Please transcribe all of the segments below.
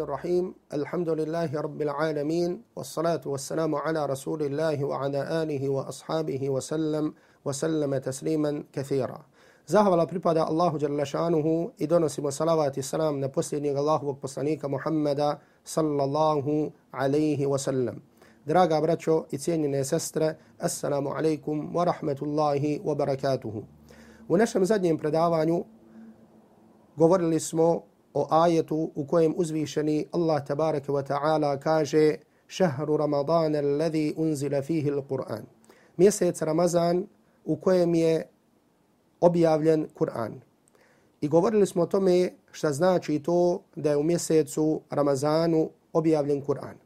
الرحيم. الحمد لله رب العالمين. والصلاة والسلام على رسول الله وعلى آله وأصحابه وسلم وسلم تسليما كثيرا. Zahvala pripada Allahu Đerlešanuhu i donosimo salavat i salam na posljednjeg Allahovog poslanika Muhammeda sallallahu alaihi wasallam. Draga braćo i cijenjene sestre, assalamu alaikum wa rahmetullahi wa barakatuhu. U našem zadnjem predavanju govorili smo o ajetu u kojem uzvišeni Allah tabaraka wa ta'ala kaže šehru ramadana alladhi unzila fihi l-Qur'an. Mjesec Ramazan u kojem je objavljen Kur'an. I govorili smo o tome šta znači to da je u mjesecu Ramazanu objavljen Kur'an.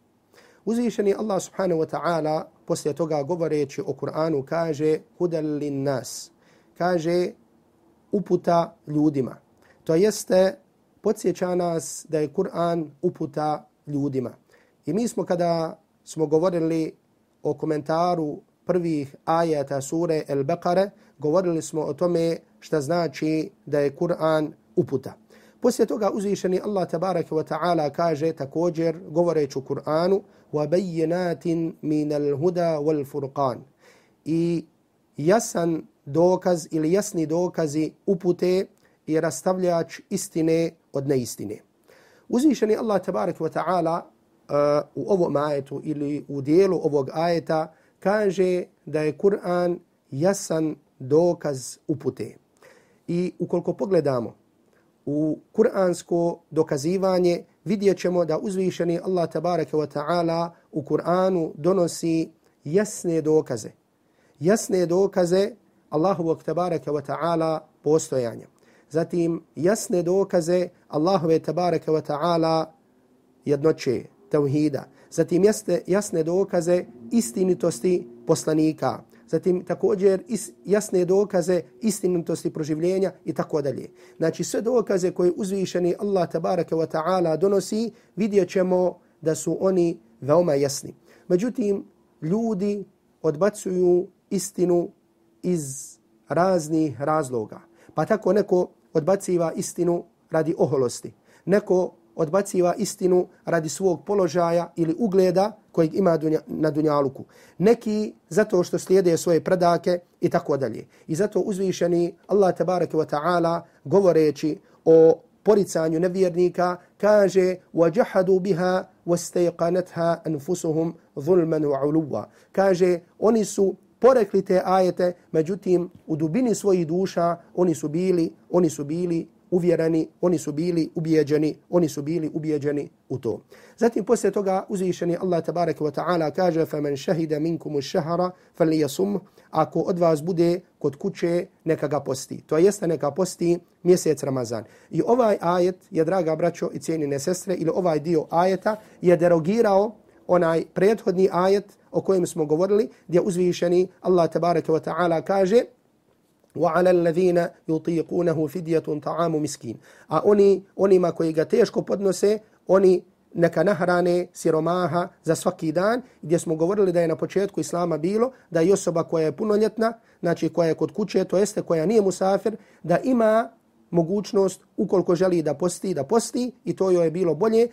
Uzvišeni Allah subhanahu wa ta'ala poslije toga govoreći o Kur'anu kaže hudal lin nas. Kaže uputa ljudima. To jeste podsjeća nas da je Kur'an uputa ljudima. I mi smo kada smo govorili o komentaru prvih ajata sure El Beqare, govorili smo o tome šta znači da je Kur'an uputa. Poslije toga uzvišeni Allah tabaraka wa ta'ala kaže također govoreći u Kur'anu وَبَيِّنَاتٍ مِنَ الْهُدَى وَالْفُرْقَانِ I jasan dokaz ili jasni dokazi upute i rastavljač istine od neistine. Uzvišeni Allah tabaraka wa ta'ala uh, u ovom ajetu ili u dijelu ovog ajeta kaže da je Kur'an jasan dokaz upute. I ukoliko pogledamo u kuransko dokazivanje, vidjet ćemo da uzvišeni Allah tabaraka wa ta'ala u Kur'anu donosi jasne dokaze. Jasne dokaze Allahovog tabaraka wa ta'ala postojanja zatim jasne dokaze Allahove tabaraka wa ta'ala jednoće, tauhida, zatim jasne, jasne dokaze istinitosti poslanika, zatim također is, jasne dokaze istinitosti proživljenja i tako dalje. Znači sve dokaze koje uzvišeni Allah tabaraka wa ta'ala donosi, vidjet ćemo da su oni veoma jasni. Međutim, ljudi odbacuju istinu iz raznih razloga. Pa tako neko odbaciva istinu radi oholosti. Neko odbaciva istinu radi svog položaja ili ugleda kojeg ima dunja, na dunjaluku. Neki zato što slijede svoje predake i tako dalje. I zato uzvišeni Allah tabaraka wa ta'ala govoreći o poricanju nevjernika kaže وَجَحَدُوا بِهَا وَاسْتَيْقَنَتْهَا أَنفُسُهُمْ ظُلْمًا وَعُلُوًا Kaže oni su porekli te ajete, međutim u dubini svojih duša oni su bili, oni su bili uvjereni, oni su bili ubijeđeni, oni su bili ubijeđeni u to. Zatim poslije toga uzvišeni Allah tabaraka wa ta'ala kaže فَمَنْ شَهِدَ مِنْكُمُ الشَّهَرَ فَلِيَسُمْ Ako od vas bude kod kuće, neka ga posti. To jeste neka posti mjesec Ramazan. I ovaj ajet je, draga braćo i cijenine sestre, ili ovaj dio ajeta je derogirao onaj prethodni ajet o kojem smo govorili, gdje uzvišeni Allah tabaraka wa ta'ala kaže وَعَلَى الَّذِينَ يُطِيقُونَهُ فِدْيَةٌ طَعَامُ مِسْكِينَ A oni, onima koji ga teško podnose, oni neka nahrane siromaha za svaki dan, gdje smo govorili da je na početku Islama bilo da je osoba koja je punoljetna, znači koja je kod kuće, to jeste koja nije musafir, da ima mogućnost ukoliko želi da posti, da posti i to joj je bilo bolje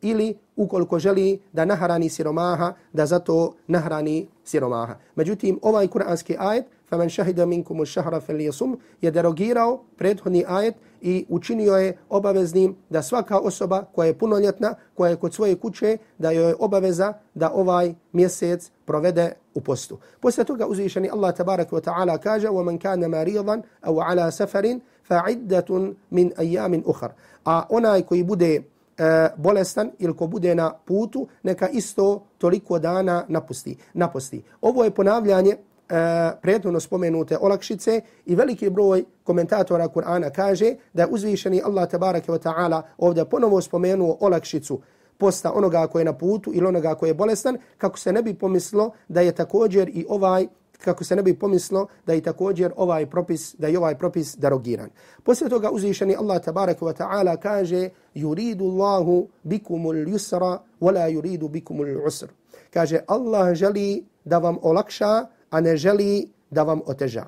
ili ukoliko želi da nahrani siromaha, da zato nahrani siromaha. Međutim, ovaj kuranski ajet, فَمَنْ شَهِدَ مِنْكُمُ الشَّهْرَ فَلِيَسُمْ je derogirao prethodni ajet i učinio je obaveznim da svaka osoba koja je punoljetna, koja je kod svoje kuće, da joj je obaveza da ovaj mjesec provede u postu. Poslije toga uzvišeni Allah tabaraka wa ta'ala kaže وَمَنْ كَانَ مَرِيضًا أَوْ عَلَى سَفَرٍ فَعِدَّةٌ مِنْ أَيَّامٍ أُخَرٍ A onaj koji bude e, bolestan ili ko bude na putu, neka isto toliko dana napusti. napusti. Ovo je ponavljanje e, spomenute olakšice i veliki broj komentatora Kur'ana kaže da je uzvišeni Allah tabaraka wa ta'ala ovdje ponovo spomenuo olakšicu posta onoga koji je na putu ili onoga koji je bolestan, kako se ne bi pomislo da je također i ovaj kako se ne bi pomislo da je također ovaj propis, da je ovaj propis derogiran. Poslije toga uzvišeni Allah tabaraka wa ta'ala kaže yuridu Allahu bikumul yusra wala yuridu bikumul usr. Kaže Allah želi da vam olakša, a ne želi da vam oteža.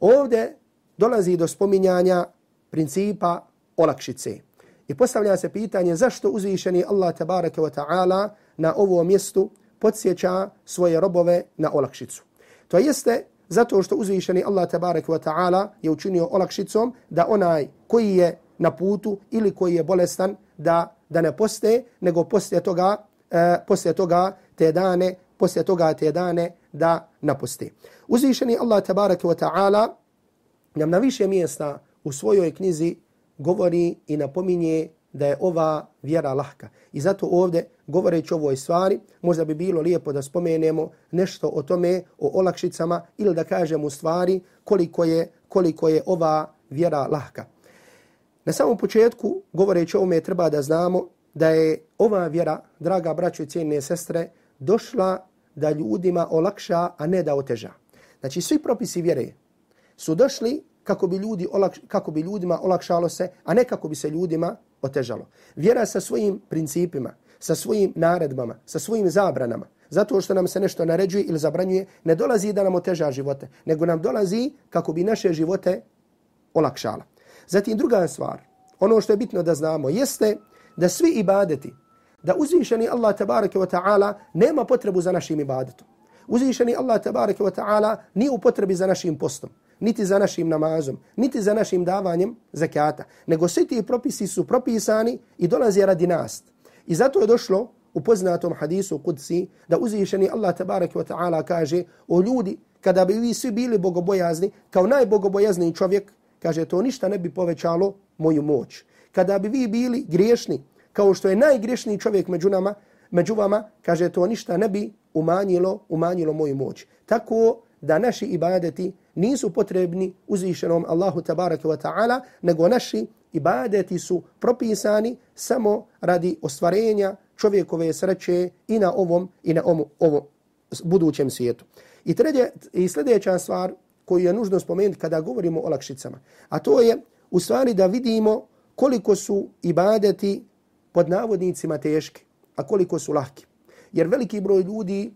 Ovde dolazi do spominjanja principa olakšice. I postavlja se pitanje zašto uzvišeni Allah tabaraka wa ta'ala na ovom mjestu podsjeća svoje robove na olakšicu. To jeste zato što uzvišeni Allah tabaraka wa ta'ala je učinio olakšicom da onaj koji je na putu ili koji je bolestan da, da ne poste, nego poslije toga, e, poslije toga te dane, poslije toga te dane da napusti. Uzvišeni Allah tabaraka wa ta'ala nam na više mjesta u svojoj knjizi govori i napominje da je ova vjera lahka. I zato ovdje, govoreći o ovoj stvari, možda bi bilo lijepo da spomenemo nešto o tome, o olakšicama, ili da kažemo u stvari koliko je, koliko je ova vjera lahka. Na samom početku, govoreći o ovome, treba da znamo da je ova vjera, draga braćo i cijene sestre, došla da ljudima olakša, a ne da oteža. Znači, svi propisi vjere su došli kako bi, ljudi olakš, kako bi ljudima olakšalo se, a ne kako bi se ljudima otežalo. Vjera sa svojim principima, sa svojim naredbama, sa svojim zabranama, zato što nam se nešto naređuje ili zabranjuje, ne dolazi da nam oteža živote, nego nam dolazi kako bi naše živote olakšala. Zatim druga stvar, ono što je bitno da znamo, jeste da svi ibadeti, da uzvišeni Allah tabaraka wa ta'ala nema potrebu za našim ibadetom. Uzvišeni Allah tabaraka wa ta'ala nije u potrebi za našim postom niti za našim namazom, niti za našim davanjem zakata, nego svi ti propisi su propisani i dolaze radi nas. I zato je došlo u poznatom hadisu kudsi da uzvišeni Allah tabaraka wa ta'ala kaže o ljudi, kada bi vi svi bili bogobojazni, kao najbogobojazniji čovjek, kaže to ništa ne bi povećalo moju moć. Kada bi vi bili griješni, kao što je najgriješniji čovjek među nama, među vama, kaže to ništa ne bi umanjilo, umanjilo moju moć. Tako da naši ibadeti nisu potrebni uzvišenom Allahu tabaraka wa ta'ala, nego naši ibadeti su propisani samo radi ostvarenja čovjekove sreće i na ovom i na ovom, ovom budućem svijetu. I, tredje, I sljedeća stvar koju je nužno spomenuti kada govorimo o lakšicama, a to je u stvari da vidimo koliko su ibadeti pod navodnicima teške, a koliko su lahki. Jer veliki broj ljudi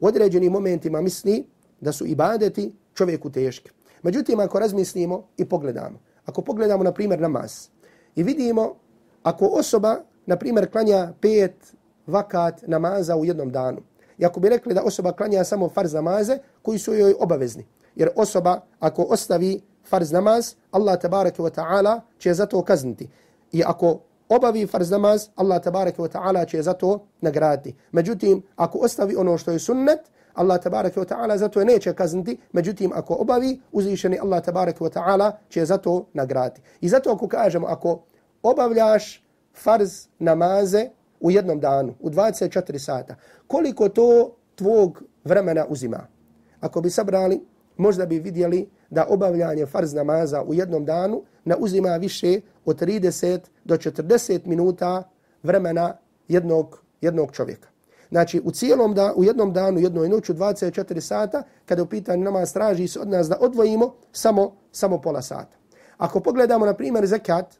u određenim momentima misli da su ibadeti čovjeku teške. Međutim, ako razmislimo i pogledamo, ako pogledamo, na primjer, namaz i vidimo, ako osoba, na primjer, klanja pet vakat namaza u jednom danu, i ako bi rekli da osoba klanja samo farz namaze koji su joj obavezni, jer osoba, ako ostavi farz namaz, Allah tabaraka wa ta'ala će za to kazniti. I ako obavi farz namaz, Allah tabaraka wa ta'ala će za to nagraditi. Međutim, ako ostavi ono što je sunnet, Allah tabaraka wa ta'ala zato je neće kazniti, međutim ako obavi, uzvišeni Allah tabaraka wa ta'ala će zato nagrati. I zato ako kažemo, ako obavljaš farz namaze u jednom danu, u 24 sata, koliko to tvog vremena uzima? Ako bi sabrali, možda bi vidjeli da obavljanje farz namaza u jednom danu ne uzima više od 30 do 40 minuta vremena jednog, jednog čovjeka. Znači, u cijelom da, u jednom danu, jednoj noću, 24 sata, kada u pitanju namaz traži se od nas da odvojimo samo, samo pola sata. Ako pogledamo, na primjer, zekat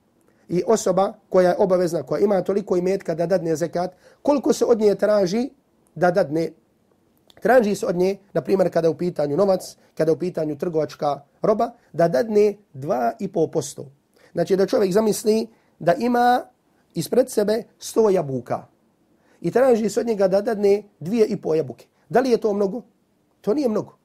i osoba koja je obavezna, koja ima toliko imetka da dadne zekat, koliko se od nje traži da dadne Traži se od nje, na primjer, kada je u pitanju novac, kada je u pitanju trgovačka roba, da dadne 2,5%. Znači da čovjek zamisli da ima ispred sebe sto jabuka i traži se od njega da dadne dvije i po jabuke. Da li je to mnogo? To nije mnogo.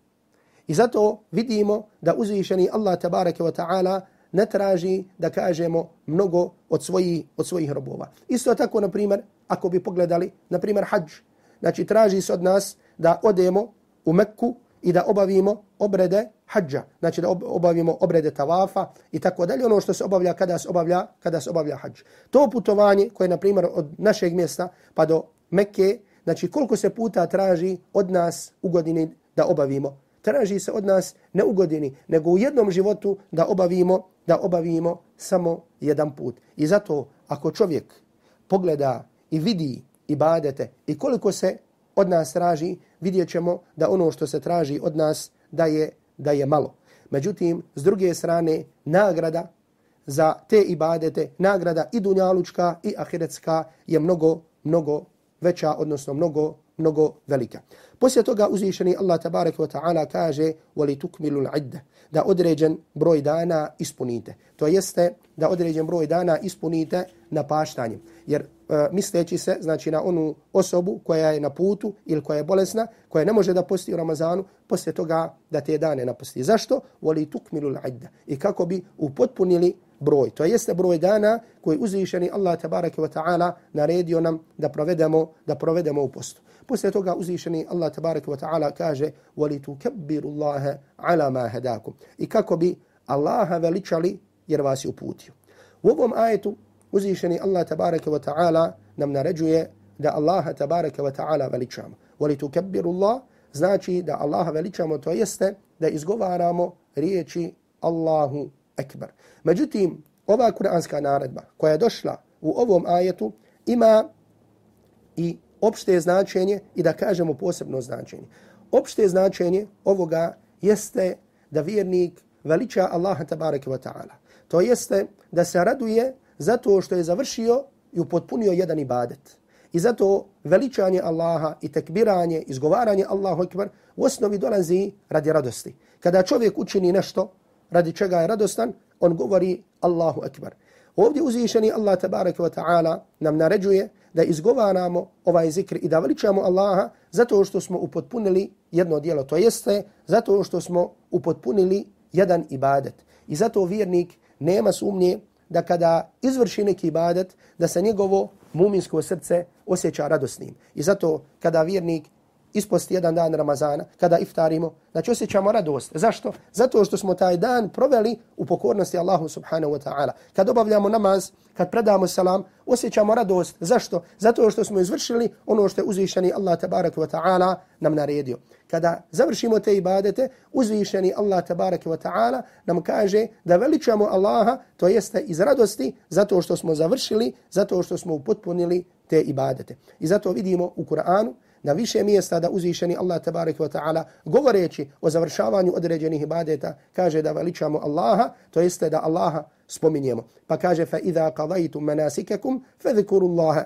I zato vidimo da uzvišeni Allah tabaraka wa ta'ala ne traži da kažemo mnogo od svojih, od svojih robova. Isto tako, na primjer, ako bi pogledali, na primjer, hađ. Znači, traži se od nas da odemo u Mekku i da obavimo obrede hađa, znači da obavimo obrede tavafa i tako dalje, ono što se obavlja kada se obavlja, kada se obavlja hađ. To putovanje koje je, na primjer, od našeg mjesta pa do Mekke, znači koliko se puta traži od nas u godini da obavimo. Traži se od nas ne u godini, nego u jednom životu da obavimo, da obavimo samo jedan put. I zato, ako čovjek pogleda i vidi ibadete i koliko se od nas traži, vidjet ćemo da ono što se traži od nas da je, da je malo. Međutim, s druge strane, nagrada za te ibadete, nagrada i dunjalučka i ahiretska je mnogo, mnogo veća, odnosno mnogo, mnogo velika. Poslije toga uzvišeni Allah tabaraka wa ta'ala kaže voli tukmilu l'idde, da određen broj dana ispunite. To jeste da određen broj dana ispunite na paštanjem. Jer uh, misleći se znači na onu osobu koja je na putu ili koja je bolesna, koja ne može da posti u Ramazanu, poslije toga da te dane naposti. Zašto? Voli tukmilu l'idde. I kako bi upotpunili broj. To jeste broj dana koji uzvišeni Allah tabaraka wa ta'ala naredio nam da provedemo, da provedemo u postu. Poslije toga uzvišeni Allah tabaraka wa ta'ala kaže وَلِتُكَبِّرُ اللَّهَ عَلَى مَا هَدَاكُمْ I kako bi Allaha veličali jer vas je uputio. U ovom ajetu uzvišeni Allah tabaraka wa ta'ala nam naređuje da Allaha tabaraka wa ta'ala veličamo. وَلِتُكَبِّرُ اللَّهَ znači da Allaha veličamo, to jeste da izgovaramo riječi Allahu Ekber. Međutim, ova kuranska naredba koja je došla u ovom ajetu ima i opšte značenje i da kažemo posebno značenje. Opšte značenje ovoga jeste da vjernik veliča Allaha tabaraka wa ta'ala. To jeste da se raduje zato što je završio i upotpunio jedan ibadet. I zato veličanje Allaha i tekbiranje, izgovaranje Allahu Ekber u osnovi dolazi radi radosti. Kada čovjek učini nešto radi čega je radostan, on govori Allahu Ekber. Ovdje uzvišeni Allah tabaraka wa ta'ala nam naređuje da izgovaramo ovaj zikr i da veličamo Allaha zato što smo upotpunili jedno dijelo. To jeste zato što smo upotpunili jedan ibadet. I zato vjernik nema sumnje da kada izvrši neki ibadet, da se njegovo muminsko srce osjeća radosnim. I zato kada vjernik isposti jedan dan Ramazana, kada iftarimo, znači osjećamo radost. Zašto? Zato što smo taj dan proveli u pokornosti Allahu subhanahu wa ta'ala. Kad obavljamo namaz, kad predamo salam, osjećamo radost. Zašto? Zato što smo izvršili ono što je uzvišeni Allah tabaraka wa ta'ala nam naredio. Kada završimo te ibadete, uzvišeni Allah tabaraka wa ta'ala nam kaže da veličamo Allaha, to jeste iz radosti, zato što smo završili, zato što smo upotpunili te ibadete. I zato vidimo u Kur'anu na više mjesta da uzvišeni Allah tabarik wa ta'ala govoreći o završavanju određenih ibadeta kaže da veličamo Allaha, to jeste da Allaha spominjemo. Pa kaže fa idha qadaytum manasikakum fadhkuru Allaha.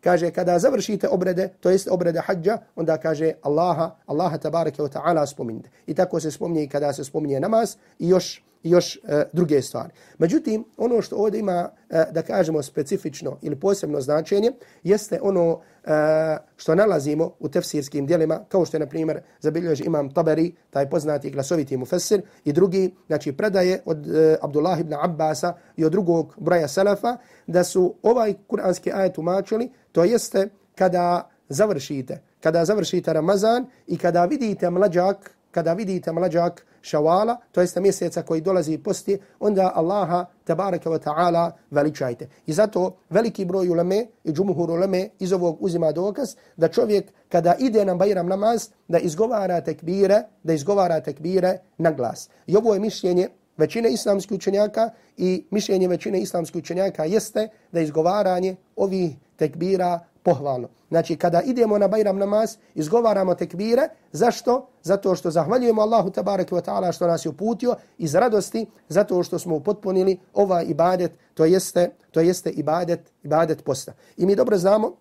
Kaže kada završite obrede, to jest obrede hadža, onda kaže Allaha, Allaha tabaraka wa ta'ala spominjte. I tako se spominje i kada se spominje namaz i još još e, druge stvari. Međutim, ono što ovdje ima, e, da kažemo, specifično ili posebno značenje, jeste ono E, što nalazimo u tefsirskim dijelima, kao što je, na primjer, zabilježi imam Taberi, taj poznati glasoviti mufessir, i drugi, znači, predaje od e, Abdullah ibn Abbasa i od drugog broja Salafa, da su ovaj kuranski ajet umačili, to jeste kada završite, kada završite Ramazan i kada vidite mlađak, kada vidite mlađak šavala, to jeste mjeseca koji dolazi posti, onda Allaha tabaraka wa ta'ala veličajte. I zato veliki broj uleme i džumuhur uleme iz ovog uzima dokaz da čovjek kada ide na Bajram namaz da izgovara tekbire, da izgovara tekbire na glas. I ovo je mišljenje većine islamskih učenjaka i mišljenje većine islamskih učenjaka jeste da izgovaranje ovih tekbira pohvalno. Znači, kada idemo na Bajram namaz, izgovaramo tekbire. Zašto? Zato što zahvaljujemo Allahu tabaraka wa ta'ala što nas je uputio iz radosti, zato što smo upotpunili ovaj ibadet, to jeste, to jeste ibadet, ibadet posta. I mi dobro znamo,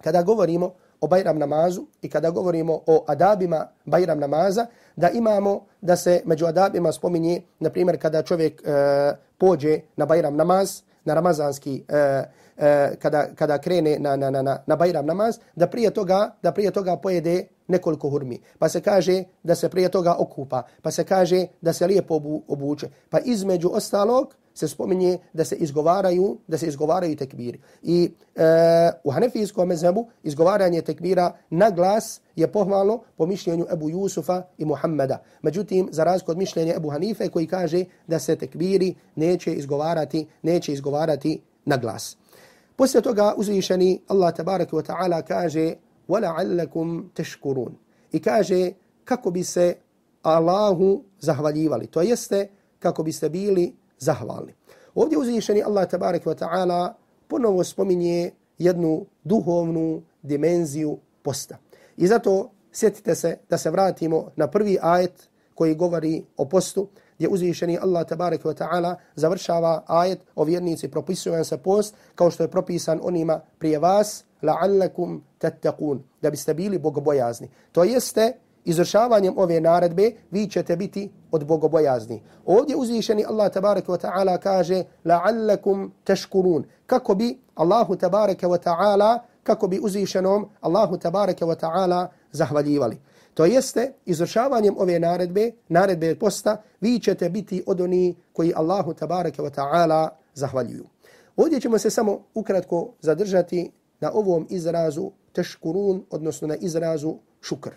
kada govorimo o Bajram namazu i kada govorimo o adabima Bajram namaza, da imamo da se među adabima spominje, na primjer, kada čovjek e, pođe na Bajram namaz, na ramazanski e, e, kada, kada krene na, na, na, na, na Bajram namaz, da prije toga da prije toga pojede nekoliko hurmi. Pa se kaže da se prije toga okupa, pa se kaže da se lijepo obu, obuče. Pa između ostalog se spominje da se izgovaraju, da se izgovaraju tekbiri. I e, u hanefijskom mezhebu izgovaranje tekbira na glas je pohvalno po mišljenju Ebu Jusufa i Muhammeda. Međutim, za razliku od mišljenja Ebu Hanife koji kaže da se tekbiri neće izgovarati, neće izgovarati na glas. Poslije toga uzvišeni Allah tabaraka wa ta'ala kaže وَلَعَلَّكُمْ تَشْكُرُونَ I kaže kako bi se Allahu zahvaljivali. To jeste kako biste bili zahvalni. Ovdje uzvišeni Allah tabaraka wa ta'ala ponovo spominje jednu duhovnu dimenziju posta. I zato sjetite se da se vratimo na prvi ajet koji govori o postu, gdje uzvišeni Allah tabaraka wa ta'ala završava ajet o vjernici propisujem se post kao što je propisan onima prije vas la'allakum tattaqun da biste bili bogobojazni. To jeste izvršavanjem ove naredbe vi ćete biti od bogobojazni. Ovdje uzvišeni Allah tabaraka wa ta'ala kaže la'allakum tashkurun kako bi Allahu tabaraka wa ta'ala kako bi uzvišenom Allahu tabaraka wa ta'ala zahvaljivali. To jeste, izvršavanjem ove naredbe, naredbe posta, vi ćete biti od oni koji Allahu tabaraka wa ta'ala zahvaljuju. Ovdje ćemo se samo ukratko zadržati na ovom izrazu teškurun, odnosno na izrazu šukr.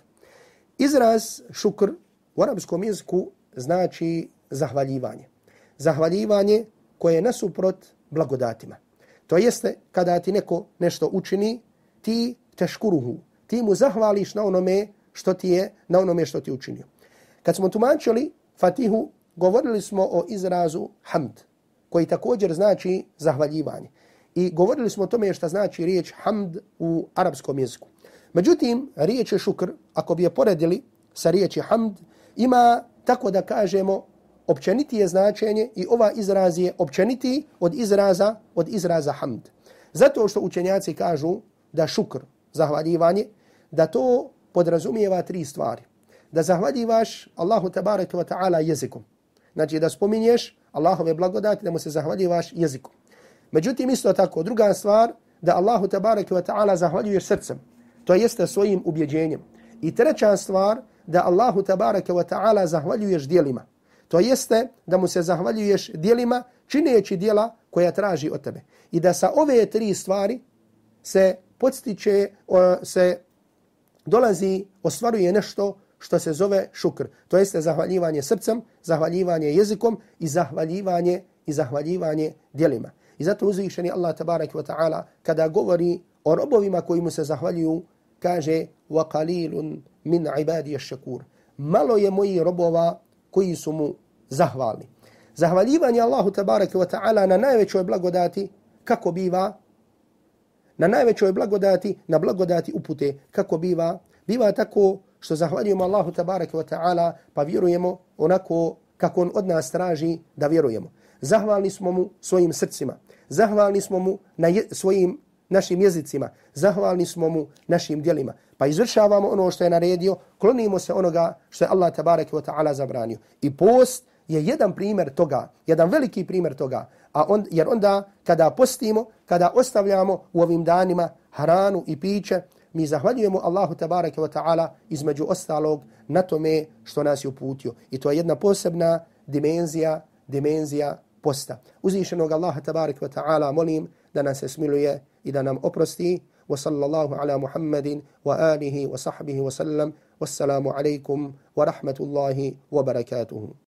Izraz šukr u arabskom jeziku znači zahvaljivanje. Zahvaljivanje koje je nasuprot blagodatima. To jeste, kada ti neko nešto učini, ti teškuruhu, ti mu zahvališ na onome što ti je, na onome što ti učinio. Kad smo tumačili Fatihu, govorili smo o izrazu hamd, koji također znači zahvaljivanje. I govorili smo o tome što znači riječ hamd u arapskom jeziku. Međutim, riječ je šukr, ako bi je poredili sa riječi hamd, ima, tako da kažemo, općenitije značenje i ova izraz je općeniti od izraza od izraza hamd. Zato što učenjaci kažu da šukr, zahvaljivanje, da to podrazumijeva tri stvari. Da zahvaljivaš Allahu tabaraka wa ta'ala jezikom. Znači da spominješ Allahove blagodati, da mu se zahvaljivaš jezikom. Međutim, isto tako, druga stvar, da Allahu tabaraka wa ta'ala zahvaljuješ srcem. To jeste svojim ubjeđenjem. I treća stvar, da Allahu tabaraka wa ta'ala zahvaljuješ dijelima. To jeste da mu se zahvaljuješ dijelima, čineći dijela koja traži od tebe. I da sa ove tri stvari se podstiče, se dolazi, ostvaruje nešto što se zove šukr. To jeste zahvaljivanje srcem, zahvaljivanje jezikom i zahvaljivanje i zahvaljivanje dijelima. I zato uzvišeni Allah tabarak wa ta'ala kada govori o robovima koji mu se zahvaljuju, kaže وَقَلِيلٌ min عِبَادِيَ الشَّكُورِ Malo je moji robova koji su mu zahvalni. Zahvaljivanje Allahu tabarak wa ta'ala na najvećoj blagodati kako biva na najvećoj blagodati, na blagodati upute, kako biva, biva tako što zahvaljujemo Allahu tabaraka wa ta'ala, pa vjerujemo onako kako on od nas traži da vjerujemo. Zahvalni smo mu svojim srcima, zahvalni smo mu na je, svojim našim jezicima, zahvalni smo mu našim djelima. Pa izvršavamo ono što je naredio, klonimo se onoga što je Allah tabareke wa ta'ala zabranio. I post je jedan primjer toga, jedan veliki primjer toga, a on, jer onda kada postimo, kada ostavljamo u ovim danima hranu i piće, mi zahvaljujemo Allahu tabareke wa ta'ala između ostalog na tome što nas je uputio. I to je jedna posebna dimenzija, dimenzija posta. Uzvišenog Allaha tabareke wa ta'ala molim da nas se smiluje i da nam oprosti. Wa sallallahu ala Muhammedin wa alihi wa sahbihi wa sallam. Wassalamu alaikum